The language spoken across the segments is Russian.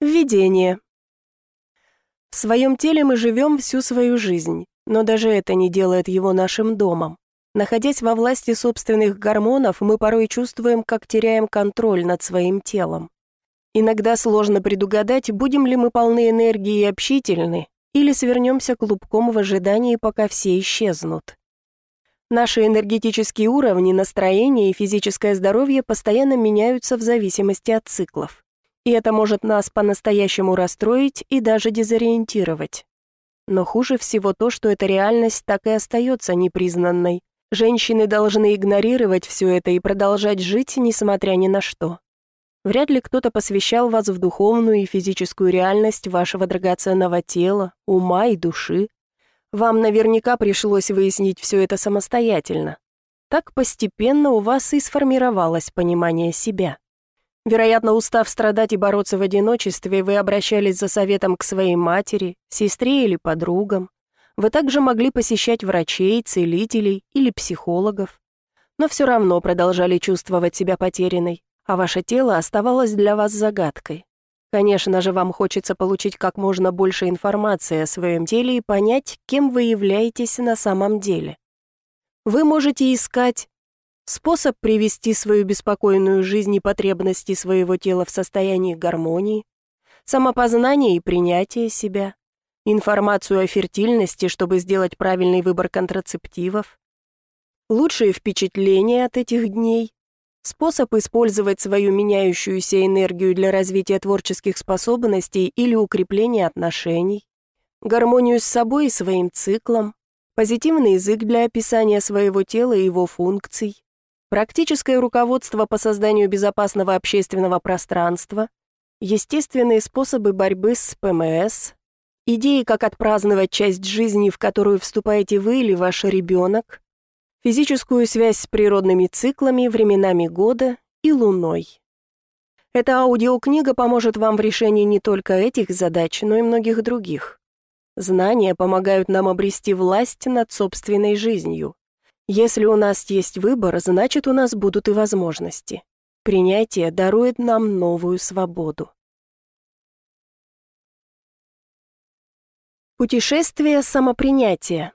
Введение. В своем теле мы живем всю свою жизнь, но даже это не делает его нашим домом. Находясь во власти собственных гормонов, мы порой чувствуем, как теряем контроль над своим телом. Иногда сложно предугадать, будем ли мы полны энергии и общительны, или свернемся клубком в ожидании, пока все исчезнут. Наши энергетические уровни, настроение и физическое здоровье постоянно меняются в зависимости от циклов и это может нас по-настоящему расстроить и даже дезориентировать. Но хуже всего то, что эта реальность так и остается непризнанной. Женщины должны игнорировать все это и продолжать жить, несмотря ни на что. Вряд ли кто-то посвящал вас в духовную и физическую реальность вашего драгоценного тела, ума и души. Вам наверняка пришлось выяснить все это самостоятельно. Так постепенно у вас и сформировалось понимание себя. Вероятно, устав страдать и бороться в одиночестве, вы обращались за советом к своей матери, сестре или подругам. Вы также могли посещать врачей, целителей или психологов. Но все равно продолжали чувствовать себя потерянной, а ваше тело оставалось для вас загадкой. Конечно же, вам хочется получить как можно больше информации о своем теле и понять, кем вы являетесь на самом деле. Вы можете искать Способ привести свою беспокойную жизнь и потребности своего тела в состояние гармонии, самопознание и принятие себя, информацию о фертильности, чтобы сделать правильный выбор контрацептивов, лучшие впечатления от этих дней, способ использовать свою меняющуюся энергию для развития творческих способностей или укрепления отношений, гармонию с собой и своим циклом, позитивный язык для описания своего тела и его функций, практическое руководство по созданию безопасного общественного пространства, естественные способы борьбы с ПМС, идеи, как отпраздновать часть жизни, в которую вступаете вы или ваш ребенок, физическую связь с природными циклами, временами года и Луной. Эта аудиокнига поможет вам в решении не только этих задач, но и многих других. Знания помогают нам обрести власть над собственной жизнью. Если у нас есть выбор, значит, у нас будут и возможности. Принятие дарует нам новую свободу. Путешествие самопринятия.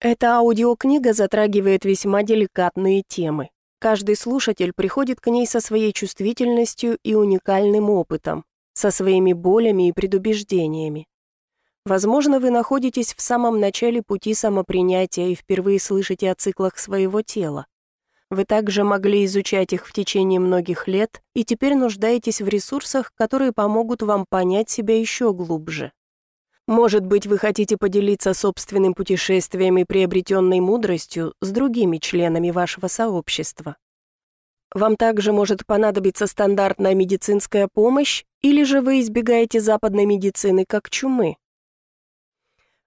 Эта аудиокнига затрагивает весьма деликатные темы. Каждый слушатель приходит к ней со своей чувствительностью и уникальным опытом, со своими болями и предубеждениями. Возможно, вы находитесь в самом начале пути самопринятия и впервые слышите о циклах своего тела. Вы также могли изучать их в течение многих лет и теперь нуждаетесь в ресурсах, которые помогут вам понять себя еще глубже. Может быть, вы хотите поделиться собственным путешествием и приобретенной мудростью с другими членами вашего сообщества. Вам также может понадобиться стандартная медицинская помощь, или же вы избегаете западной медицины как чумы.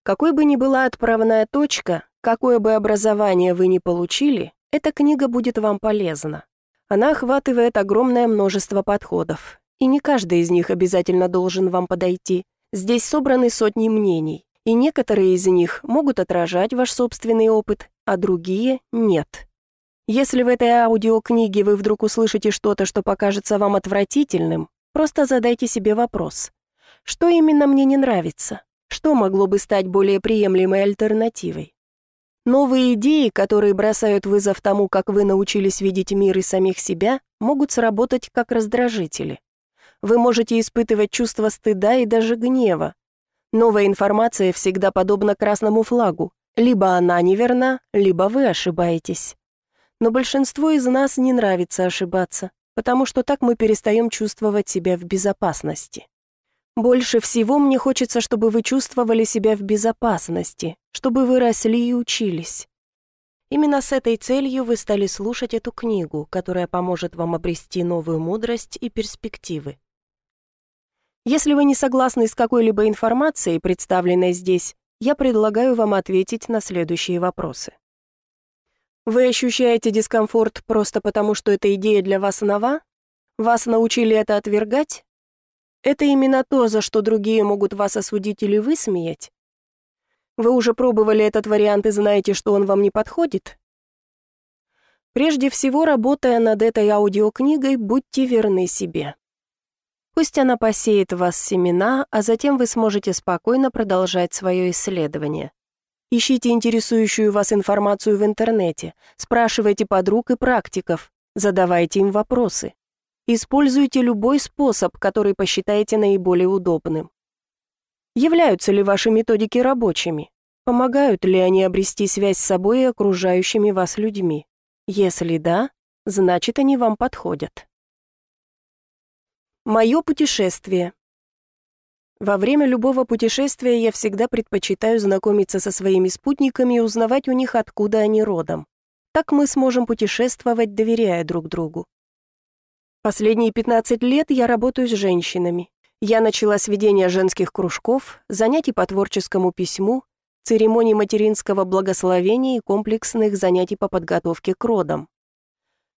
Какой бы ни была отправная точка, какое бы образование вы ни получили, эта книга будет вам полезна. Она охватывает огромное множество подходов, и не каждый из них обязательно должен вам подойти. Здесь собраны сотни мнений, и некоторые из них могут отражать ваш собственный опыт, а другие — нет. Если в этой аудиокниге вы вдруг услышите что-то, что покажется вам отвратительным, просто задайте себе вопрос. Что именно мне не нравится? Что могло бы стать более приемлемой альтернативой? Новые идеи, которые бросают вызов тому, как вы научились видеть мир и самих себя, могут сработать как раздражители. Вы можете испытывать чувство стыда и даже гнева. Новая информация всегда подобна красному флагу. Либо она неверна, либо вы ошибаетесь. Но большинству из нас не нравится ошибаться, потому что так мы перестаем чувствовать себя в безопасности. Больше всего мне хочется, чтобы вы чувствовали себя в безопасности, чтобы вы росли и учились. Именно с этой целью вы стали слушать эту книгу, которая поможет вам обрести новую мудрость и перспективы. Если вы не согласны с какой-либо информацией, представленной здесь, я предлагаю вам ответить на следующие вопросы. Вы ощущаете дискомфорт просто потому, что эта идея для вас нова? Вас научили это отвергать? Это именно то, за что другие могут вас осудить или высмеять? Вы уже пробовали этот вариант и знаете, что он вам не подходит? Прежде всего, работая над этой аудиокнигой, будьте верны себе. Пусть она посеет в вас семена, а затем вы сможете спокойно продолжать свое исследование. Ищите интересующую вас информацию в интернете, спрашивайте подруг и практиков, задавайте им вопросы. Используйте любой способ, который посчитаете наиболее удобным. Являются ли ваши методики рабочими? Помогают ли они обрести связь с собой и окружающими вас людьми? Если да, значит они вам подходят. Мое путешествие. Во время любого путешествия я всегда предпочитаю знакомиться со своими спутниками и узнавать у них, откуда они родом. Так мы сможем путешествовать, доверяя друг другу. Последние 15 лет я работаю с женщинами. Я начала с ведения женских кружков, занятий по творческому письму, церемоний материнского благословения и комплексных занятий по подготовке к родам.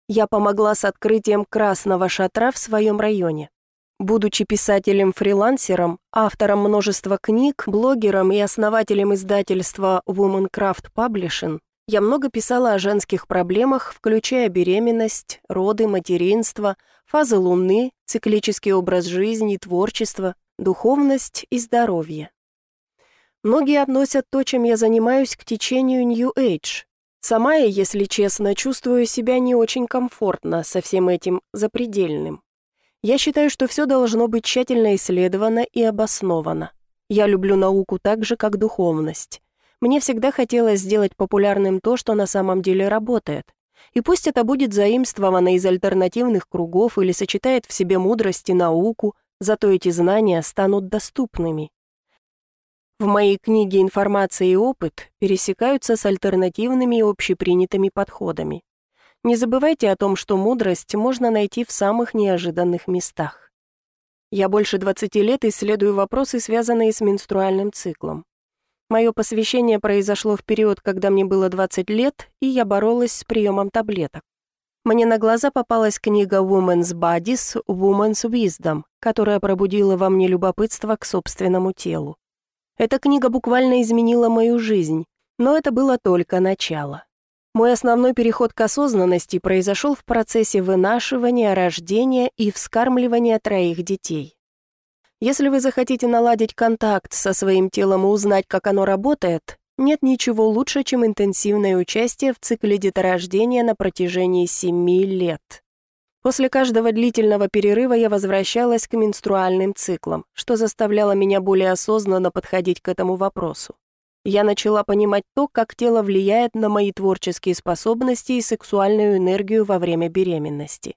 Я помогла с открытием красного шатра в своем районе. Будучи писателем-фрилансером, автором множества книг, блогером и основателем издательства Womancraft Publishing, я много писала о женских проблемах, включая беременность, роды, материнство, фазы Луны, циклический образ жизни, творчество, духовность и здоровье. Многие относят то, чем я занимаюсь, к течению New Age. Сама я, если честно, чувствую себя не очень комфортно со всем этим запредельным. Я считаю, что все должно быть тщательно исследовано и обосновано. Я люблю науку так же, как духовность. Мне всегда хотелось сделать популярным то, что на самом деле работает. И пусть это будет заимствовано из альтернативных кругов или сочетает в себе мудрость и науку, зато эти знания станут доступными. В моей книге «Информация и опыт» пересекаются с альтернативными и общепринятыми подходами. Не забывайте о том, что мудрость можно найти в самых неожиданных местах. Я больше 20 лет исследую вопросы, связанные с менструальным циклом. Мое посвящение произошло в период, когда мне было 20 лет, и я боролась с приемом таблеток. Мне на глаза попалась книга Women's Bodies, Women's Wisdom, которая пробудила во мне любопытство к собственному телу. Эта книга буквально изменила мою жизнь, но это было только начало. Мой основной переход к осознанности произошел в процессе вынашивания, рождения и вскармливания троих детей. Если вы захотите наладить контакт со своим телом и узнать, как оно работает, нет ничего лучше, чем интенсивное участие в цикле деторождения на протяжении 7 лет. После каждого длительного перерыва я возвращалась к менструальным циклам, что заставляло меня более осознанно подходить к этому вопросу я начала понимать то, как тело влияет на мои творческие способности и сексуальную энергию во время беременности.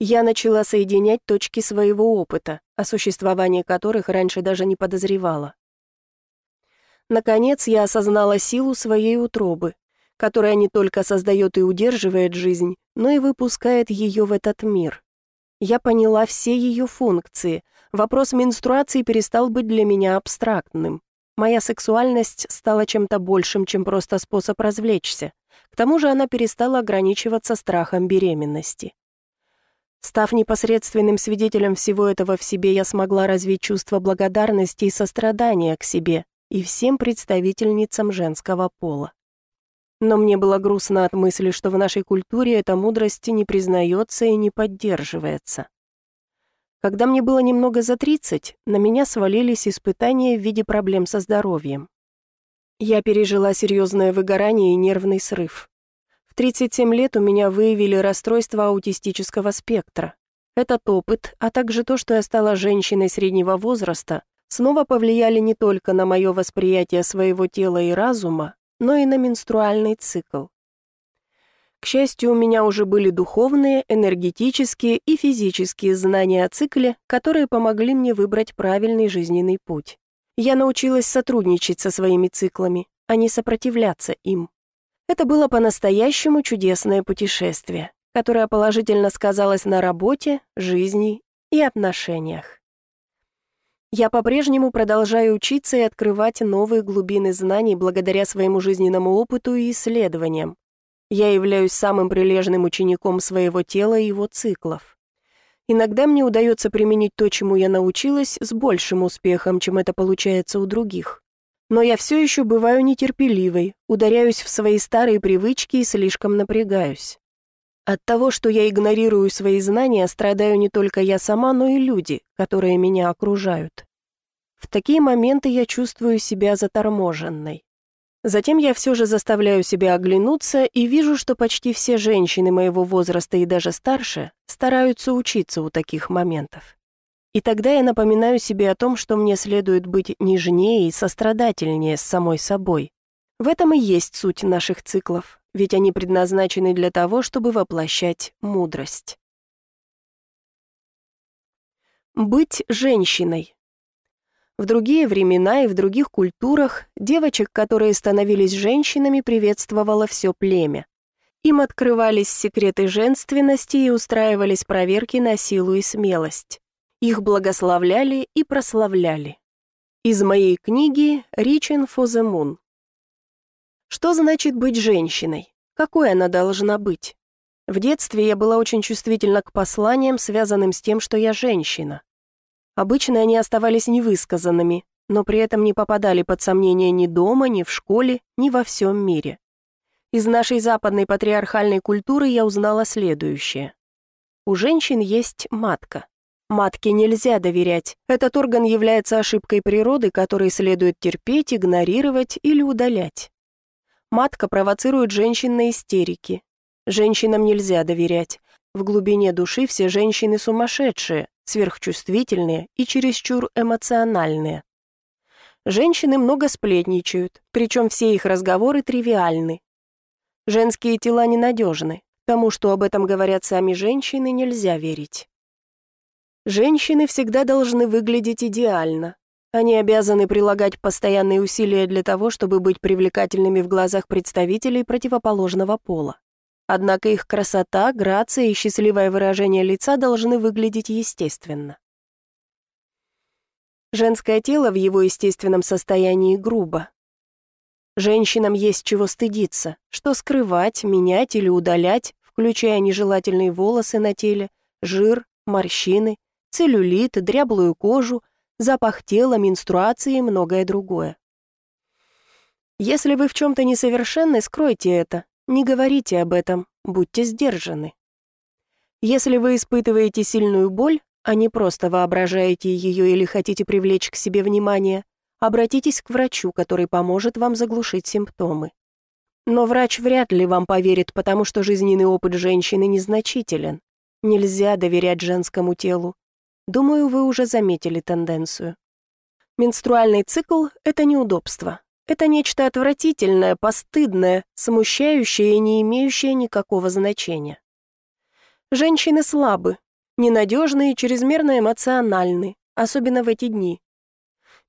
Я начала соединять точки своего опыта, о существовании которых раньше даже не подозревала. Наконец, я осознала силу своей утробы, которая не только создает и удерживает жизнь, но и выпускает ее в этот мир. Я поняла все ее функции. Вопрос менструации перестал быть для меня абстрактным. Моя сексуальность стала чем-то большим, чем просто способ развлечься. К тому же она перестала ограничиваться страхом беременности. Став непосредственным свидетелем всего этого в себе, я смогла развить чувство благодарности и сострадания к себе и всем представительницам женского пола. Но мне было грустно от мысли, что в нашей культуре эта мудрость не признается и не поддерживается. Когда мне было немного за 30, на меня свалились испытания в виде проблем со здоровьем. Я пережила серьезное выгорание и нервный срыв. В 37 лет у меня выявили расстройство аутистического спектра. Этот опыт, а также то, что я стала женщиной среднего возраста, снова повлияли не только на мое восприятие своего тела и разума, но и на менструальный цикл. К счастью, у меня уже были духовные, энергетические и физические знания о цикле, которые помогли мне выбрать правильный жизненный путь. Я научилась сотрудничать со своими циклами, а не сопротивляться им. Это было по-настоящему чудесное путешествие, которое положительно сказалось на работе, жизни и отношениях. Я по-прежнему продолжаю учиться и открывать новые глубины знаний благодаря своему жизненному опыту и исследованиям, я являюсь самым прилежным учеником своего тела и его циклов. Иногда мне удается применить то, чему я научилась, с большим успехом, чем это получается у других. Но я все еще бываю нетерпеливой, ударяюсь в свои старые привычки и слишком напрягаюсь. От того, что я игнорирую свои знания, страдаю не только я сама, но и люди, которые меня окружают. В такие моменты я чувствую себя заторможенной. Затем я все же заставляю себя оглянуться и вижу, что почти все женщины моего возраста и даже старше стараются учиться у таких моментов. И тогда я напоминаю себе о том, что мне следует быть нежнее и сострадательнее с самой собой. В этом и есть суть наших циклов ведь они предназначены для того, чтобы воплощать мудрость. Быть женщиной. В другие времена и в других культурах девочек, которые становились женщинами, приветствовало все племя. Им открывались секреты женственности и устраивались проверки на силу и смелость. Их благословляли и прославляли. Из моей книги «Reaching for the Moon» Что значит быть женщиной? Какой она должна быть? В детстве я была очень чувствительна к посланиям, связанным с тем, что я женщина. Обычно они оставались невысказанными, но при этом не попадали под сомнение ни дома, ни в школе, ни во всем мире. Из нашей западной патриархальной культуры я узнала следующее. У женщин есть матка. Матке нельзя доверять. Этот орган является ошибкой природы, которой следует терпеть, игнорировать или удалять. Матка провоцирует женщин на истерики. Женщинам нельзя доверять. В глубине души все женщины сумасшедшие, сверхчувствительные и чересчур эмоциональные. Женщины много сплетничают, причем все их разговоры тривиальны. Женские тела ненадежны, тому, что об этом говорят сами женщины, нельзя верить. Женщины всегда должны выглядеть идеально, они обязаны прилагать постоянные усилия для того, чтобы быть привлекательными в глазах представителей противоположного пола. Однако их красота, грация и счастливое выражение лица должны выглядеть естественно. Женское тело в его естественном состоянии грубо. Женщинам есть чего стыдиться, что скрывать, менять или удалять, включая нежелательные волосы на теле, жир, морщины, целлюлит, дряблую кожу, запах тела, менструации и многое другое. Если вы в чем-то несовершенны, скройте это, не говорите об этом, будьте сдержаны. Если вы испытываете сильную боль, а не просто воображаете ее или хотите привлечь к себе внимание, обратитесь к врачу, который поможет вам заглушить симптомы. Но врач вряд ли вам поверит, потому что жизненный опыт женщины незначителен. Нельзя доверять женскому телу. Думаю, вы уже заметили тенденцию. Менструальный цикл – это неудобство. Это нечто отвратительное, постыдное, смущающее и не имеющее никакого значения. Женщины слабы, ненадежны и чрезмерно эмоциональны, особенно в эти дни.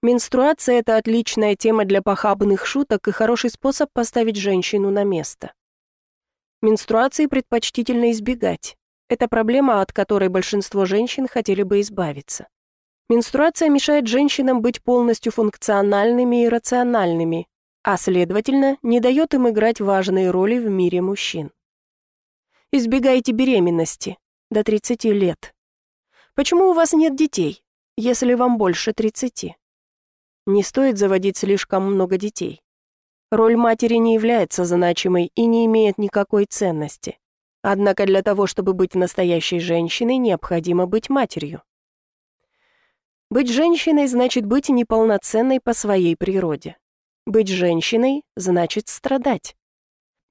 Менструация – это отличная тема для похабных шуток и хороший способ поставить женщину на место. Менструации предпочтительно избегать. Это проблема, от которой большинство женщин хотели бы избавиться. Менструация мешает женщинам быть полностью функциональными и рациональными, а, следовательно, не дает им играть важные роли в мире мужчин. Избегайте беременности до 30 лет. Почему у вас нет детей, если вам больше 30? Не стоит заводить слишком много детей. Роль матери не является значимой и не имеет никакой ценности. Однако для того, чтобы быть настоящей женщиной, необходимо быть матерью. Быть женщиной значит быть неполноценной по своей природе. Быть женщиной значит страдать.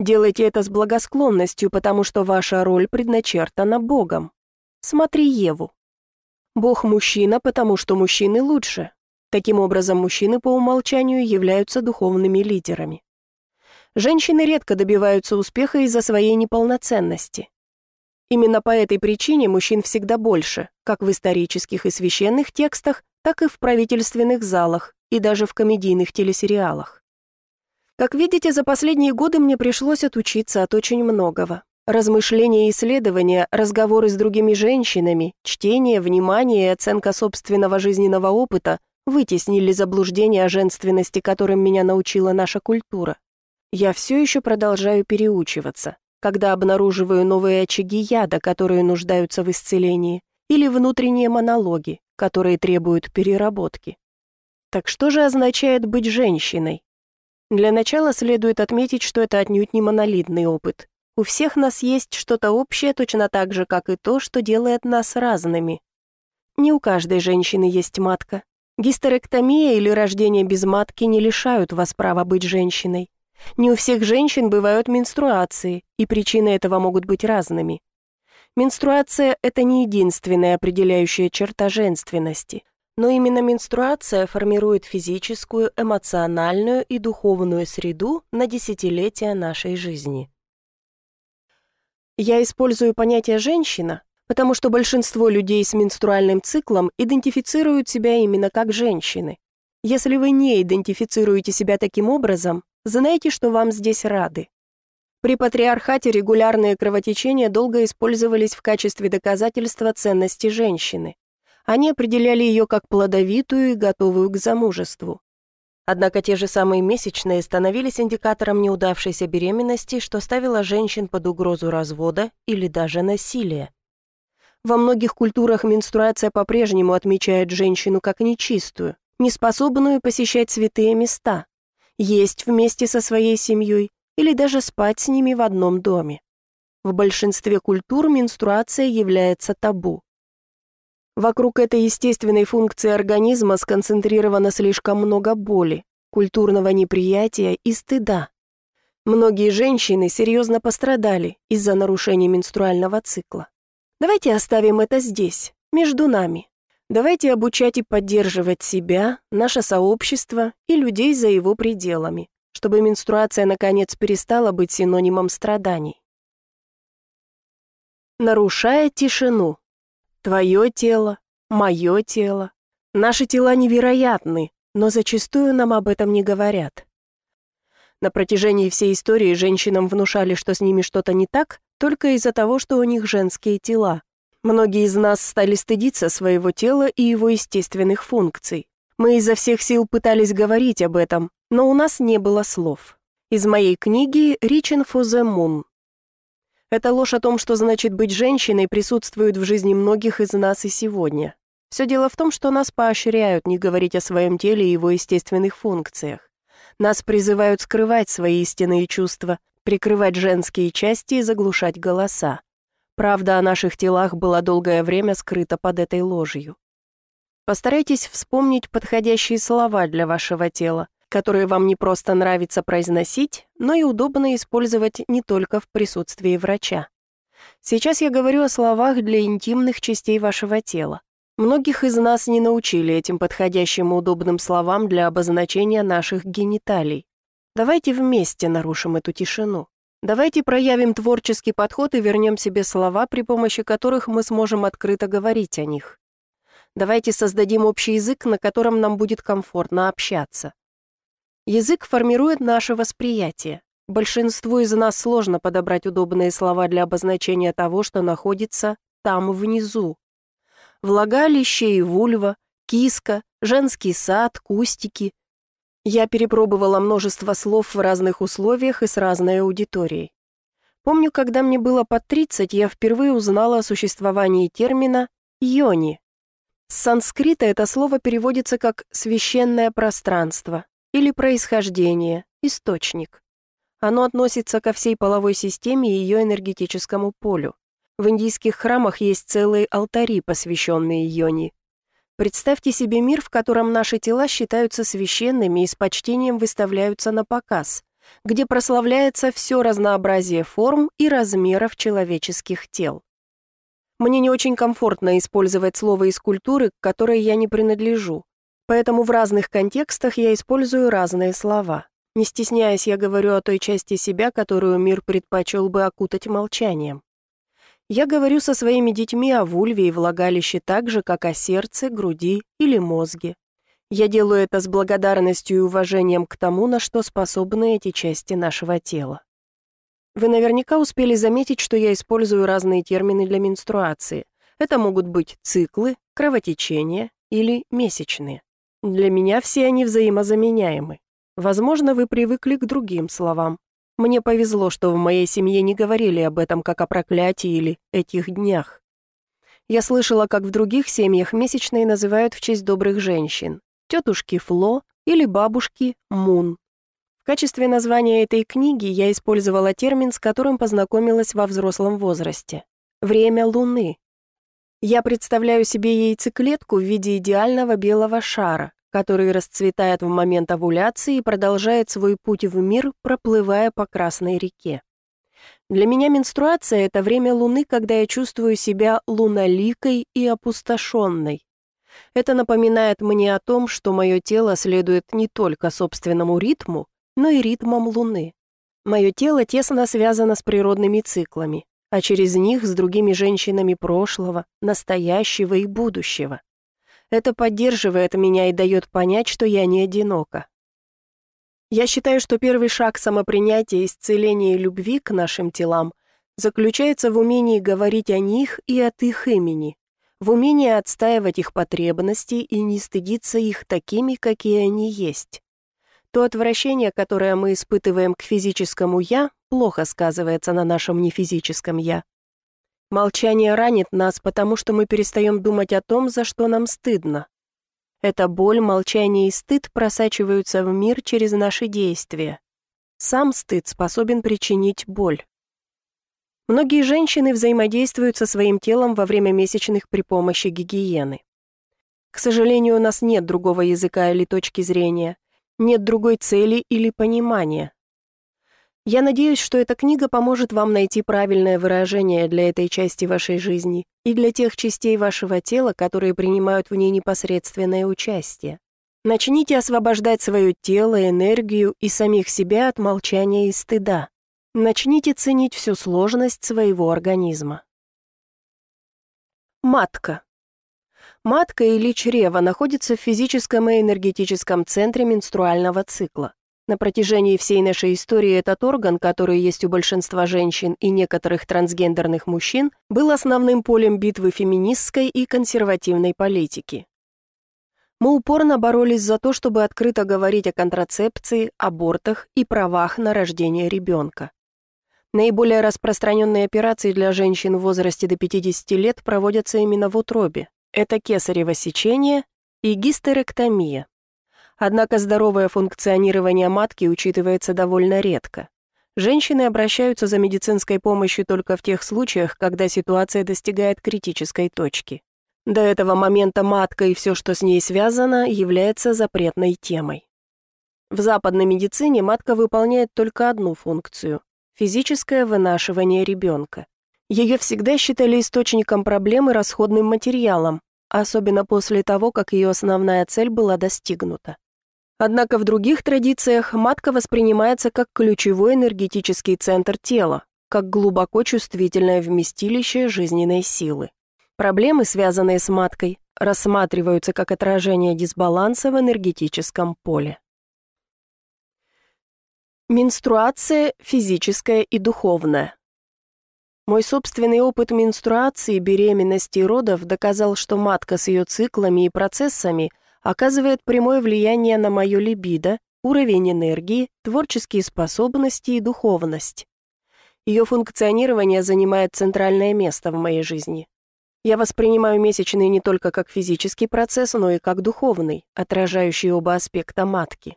Делайте это с благосклонностью, потому что ваша роль предначертана Богом. Смотри Еву. Бог мужчина, потому что мужчины лучше. Таким образом, мужчины по умолчанию являются духовными лидерами. Женщины редко добиваются успеха из-за своей неполноценности. Именно по этой причине мужчин всегда больше, как в исторических и священных текстах, так и в правительственных залах и даже в комедийных телесериалах. Как видите, за последние годы мне пришлось отучиться от очень многого. Размышления и исследования, разговоры с другими женщинами, чтение, внимание и оценка собственного жизненного опыта вытеснили заблуждения о женственности, которым меня научила наша культура. Я все еще продолжаю переучиваться, когда обнаруживаю новые очаги яда, которые нуждаются в исцелении, или внутренние монологи, которые требуют переработки. Так что же означает быть женщиной? Для начала следует отметить, что это отнюдь не монолитный опыт. У всех нас есть что-то общее точно так же, как и то, что делает нас разными. Не у каждой женщины есть матка. Гистерэктомия или рождение без матки не лишают вас права быть женщиной. Не у всех женщин бывают менструации, и причины этого могут быть разными. Менструация – это не единственная определяющая черта женственности, но именно менструация формирует физическую, эмоциональную и духовную среду на десятилетия нашей жизни. Я использую понятие «женщина», потому что большинство людей с менструальным циклом идентифицируют себя именно как женщины. Если вы не идентифицируете себя таким образом, знайте, что вам здесь рады. При патриархате регулярные кровотечения долго использовались в качестве доказательства ценности женщины. Они определяли ее как плодовитую и готовую к замужеству. Однако те же самые месячные становились индикатором неудавшейся беременности, что ставило женщин под угрозу развода или даже насилия. Во многих культурах менструация по-прежнему отмечает женщину как нечистую, неспособную посещать святые места, есть вместе со своей семьей или даже спать с ними в одном доме. В большинстве культур менструация является табу. Вокруг этой естественной функции организма сконцентрировано слишком много боли, культурного неприятия и стыда. Многие женщины серьезно пострадали из-за нарушения менструального цикла. Давайте оставим это здесь, между нами. Давайте обучать и поддерживать себя, наше сообщество и людей за его пределами, чтобы менструация наконец перестала быть синонимом страданий. Нарушая тишину. Твое тело, мое тело. Наши тела невероятны, но зачастую нам об этом не говорят. На протяжении всей истории женщинам внушали, что с ними что-то не так, только из-за того, что у них женские тела. Многие из нас стали стыдиться своего тела и его естественных функций. Мы изо всех сил пытались говорить об этом, но у нас не было слов. Из моей книги «Reaching for the Moon» Эта ложь о том, что значит быть женщиной, присутствует в жизни многих из нас и сегодня. Все дело в том, что нас поощряют не говорить о своем теле и его естественных функциях. Нас призывают скрывать свои истинные чувства, прикрывать женские части и заглушать голоса. Правда о наших телах была долгое время скрыта под этой ложью. Постарайтесь вспомнить подходящие слова для вашего тела, которые вам не просто нравится произносить, но и удобно использовать не только в присутствии врача. Сейчас я говорю о словах для интимных частей вашего тела. Многих из нас не научили этим подходящим и удобным словам для обозначения наших гениталий. Давайте вместе нарушим эту тишину. Давайте проявим творческий подход и вернем себе слова, при помощи которых мы сможем открыто говорить о них. Давайте создадим общий язык, на котором нам будет комфортно общаться. Язык формирует наше восприятие. Большинству из нас сложно подобрать удобные слова для обозначения того, что находится там внизу. Влагалище и вульва, киска, женский сад, кустики. Я перепробовала множество слов в разных условиях и с разной аудиторией. Помню, когда мне было под 30, я впервые узнала о существовании термина «йони». С санскрита это слово переводится как «священное пространство», или происхождение, источник. Оно относится ко всей половой системе и ее энергетическому полю. В индийских храмах есть целые алтари, посвященные йони. Представьте себе мир, в котором наши тела считаются священными и с почтением выставляются на показ, где прославляется все разнообразие форм и размеров человеческих тел. Мне не очень комфортно использовать слово из культуры, к которой я не принадлежу, Поэтому в разных контекстах я использую разные слова. Не стесняясь, я говорю о той части себя, которую мир предпочел бы окутать молчанием. Я говорю со своими детьми о вульве и влагалище так же, как о сердце, груди или мозге. Я делаю это с благодарностью и уважением к тому, на что способны эти части нашего тела. Вы наверняка успели заметить, что я использую разные термины для менструации. Это могут быть циклы, кровотечения или месячные. Для меня все они взаимозаменяемы. Возможно, вы привыкли к другим словам. Мне повезло, что в моей семье не говорили об этом как о проклятии или этих днях. Я слышала, как в других семьях месячные называют в честь добрых женщин. Тетушки Фло или бабушки Мун. В качестве названия этой книги я использовала термин, с которым познакомилась во взрослом возрасте. Время Луны. Я представляю себе яйцеклетку в виде идеального белого шара, который расцветает в момент овуляции и продолжает свой путь в мир, проплывая по Красной реке. Для меня менструация – это время Луны, когда я чувствую себя луноликой и опустошенной. Это напоминает мне о том, что мое тело следует не только собственному ритму, но и ритмам Луны. Мое тело тесно связано с природными циклами, а через них с другими женщинами прошлого, настоящего и будущего. Это поддерживает меня и дает понять, что я не одинока. Я считаю, что первый шаг самопринятия, исцеления и любви к нашим телам заключается в умении говорить о них и от их имени, в умении отстаивать их потребности и не стыдиться их такими, какие они есть. То отвращение, которое мы испытываем к физическому «я», плохо сказывается на нашем нефизическом «я». Молчание ранит нас, потому что мы перестаем думать о том, за что нам стыдно. Эта боль, молчание и стыд просачиваются в мир через наши действия. Сам стыд способен причинить боль. Многие женщины взаимодействуют со своим телом во время месячных при помощи гигиены. К сожалению, у нас нет другого языка или точки зрения. Нет другой цели или понимания. Я надеюсь, что эта книга поможет вам найти правильное выражение для этой части вашей жизни и для тех частей вашего тела, которые принимают в ней непосредственное участие. Начните освобождать свое тело, энергию и самих себя от молчания и стыда. Начните ценить всю сложность своего организма. Матка. Матка или чрево находится в физическом и энергетическом центре менструального цикла. На протяжении всей нашей истории этот орган, который есть у большинства женщин и некоторых трансгендерных мужчин, был основным полем битвы феминистской и консервативной политики. Мы упорно боролись за то, чтобы открыто говорить о контрацепции, абортах и правах на рождение ребенка. Наиболее распространенные операции для женщин в возрасте до 50 лет проводятся именно в утробе, это кесарево сечение и гистерэктомия. Однако здоровое функционирование матки учитывается довольно редко. Женщины обращаются за медицинской помощью только в тех случаях, когда ситуация достигает критической точки. До этого момента матка и все, что с ней связано, является запретной темой. В западной медицине матка выполняет только одну функцию – физическое вынашивание ребенка. Ее всегда считали источником проблем и расходным материалом, особенно после того, как ее основная цель была достигнута. Однако в других традициях матка воспринимается как ключевой энергетический центр тела, как глубоко чувствительное вместилище жизненной силы. Проблемы, связанные с маткой, рассматриваются как отражение дисбаланса в энергетическом поле. Менструация физическая и духовная. Мой собственный опыт менструации, беременности и родов доказал, что матка с ее циклами и процессами оказывает прямое влияние на мое либидо, уровень энергии, творческие способности и духовность. Ее функционирование занимает центральное место в моей жизни. Я воспринимаю месячные не только как физический процесс, но и как духовный, отражающий оба аспекта матки.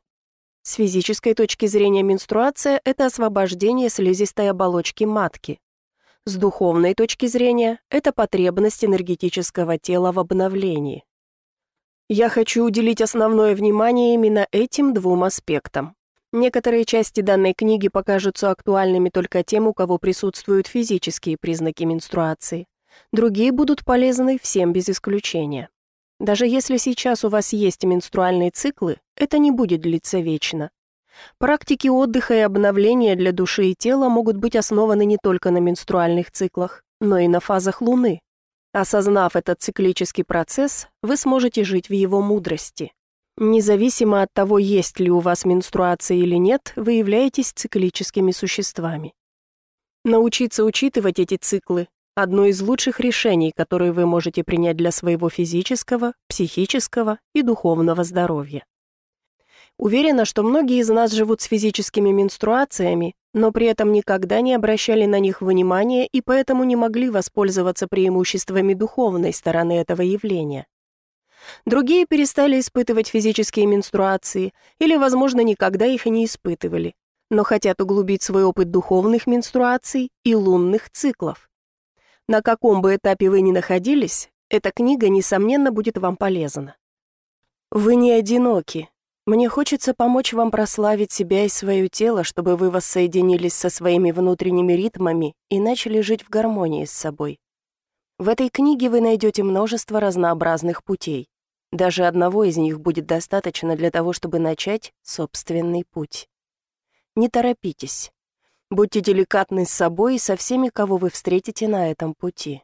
С физической точки зрения менструация – это освобождение слизистой оболочки матки, с духовной точки зрения, это потребность энергетического тела в обновлении. Я хочу уделить основное внимание именно этим двум аспектам. Некоторые части данной книги покажутся актуальными только тем, у кого присутствуют физические признаки менструации. Другие будут полезны всем без исключения. Даже если сейчас у вас есть менструальные циклы, это не будет длиться вечно. Практики отдыха и обновления для души и тела могут быть основаны не только на менструальных циклах, но и на фазах Луны. Осознав этот циклический процесс, вы сможете жить в его мудрости. Независимо от того, есть ли у вас менструация или нет, вы являетесь циклическими существами. Научиться учитывать эти циклы – одно из лучших решений, которые вы можете принять для своего физического, психического и духовного здоровья. Уверена, что многие из нас живут с физическими менструациями, но при этом никогда не обращали на них внимания и поэтому не могли воспользоваться преимуществами духовной стороны этого явления. Другие перестали испытывать физические менструации или, возможно, никогда их и не испытывали, но хотят углубить свой опыт духовных менструаций и лунных циклов. На каком бы этапе вы ни находились, эта книга, несомненно, будет вам полезна. Вы не одиноки. Мне хочется помочь вам прославить себя и свое тело, чтобы вы воссоединились со своими внутренними ритмами и начали жить в гармонии с собой. В этой книге вы найдете множество разнообразных путей. Даже одного из них будет достаточно для того, чтобы начать собственный путь. Не торопитесь. Будьте деликатны с собой и со всеми, кого вы встретите на этом пути.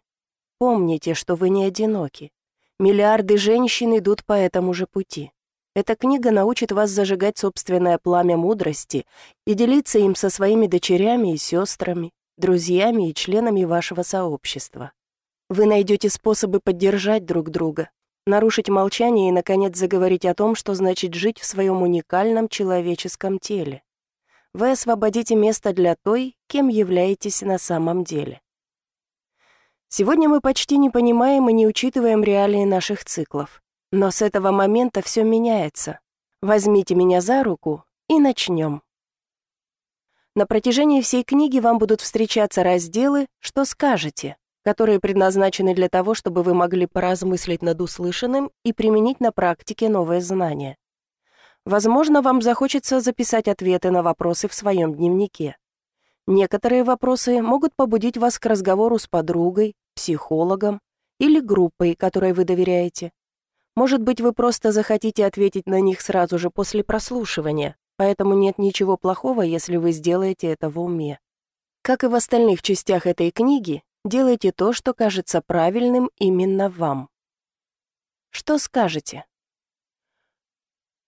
Помните, что вы не одиноки. Миллиарды женщин идут по этому же пути. Эта книга научит вас зажигать собственное пламя мудрости и делиться им со своими дочерями и сестрами, друзьями и членами вашего сообщества. Вы найдете способы поддержать друг друга, нарушить молчание и, наконец, заговорить о том, что значит жить в своем уникальном человеческом теле. Вы освободите место для той, кем являетесь на самом деле. Сегодня мы почти не понимаем и не учитываем реалии наших циклов. Но с этого момента все меняется. Возьмите меня за руку и начнем. На протяжении всей книги вам будут встречаться разделы «Что скажете?», которые предназначены для того, чтобы вы могли поразмыслить над услышанным и применить на практике новые знания. Возможно, вам захочется записать ответы на вопросы в своем дневнике. Некоторые вопросы могут побудить вас к разговору с подругой, психологом или группой, которой вы доверяете. Может быть, вы просто захотите ответить на них сразу же после прослушивания, поэтому нет ничего плохого, если вы сделаете это в уме. Как и в остальных частях этой книги, Делайте то, что кажется правильным именно вам. Что скажете?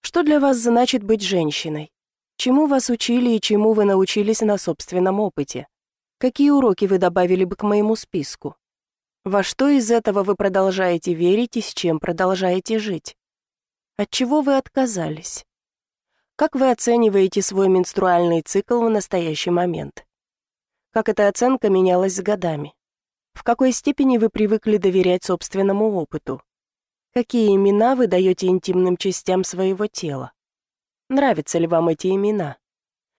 Что для вас значит быть женщиной? Чему вас учили и чему вы научились на собственном опыте? Какие уроки вы добавили бы к моему списку? Во что из этого вы продолжаете верить и с чем продолжаете жить? От чего вы отказались? Как вы оцениваете свой менструальный цикл в настоящий момент? Как эта оценка менялась с годами? В какой степени вы привыкли доверять собственному опыту? Какие имена вы даете интимным частям своего тела? Нравятся ли вам эти имена?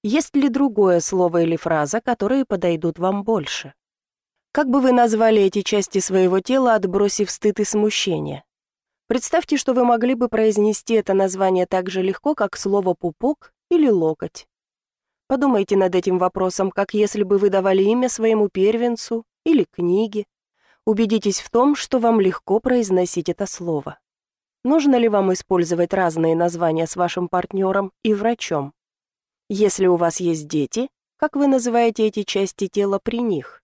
Есть ли другое слово или фраза, которые подойдут вам больше? Как бы вы назвали эти части своего тела, отбросив стыд и смущение? Представьте, что вы могли бы произнести это название так же легко, как слово «пупок» или «локоть». Подумайте над этим вопросом, как если бы вы давали имя своему первенцу или книги. Убедитесь в том, что вам легко произносить это слово. Нужно ли вам использовать разные названия с вашим партнером и врачом? Если у вас есть дети, как вы называете эти части тела при них?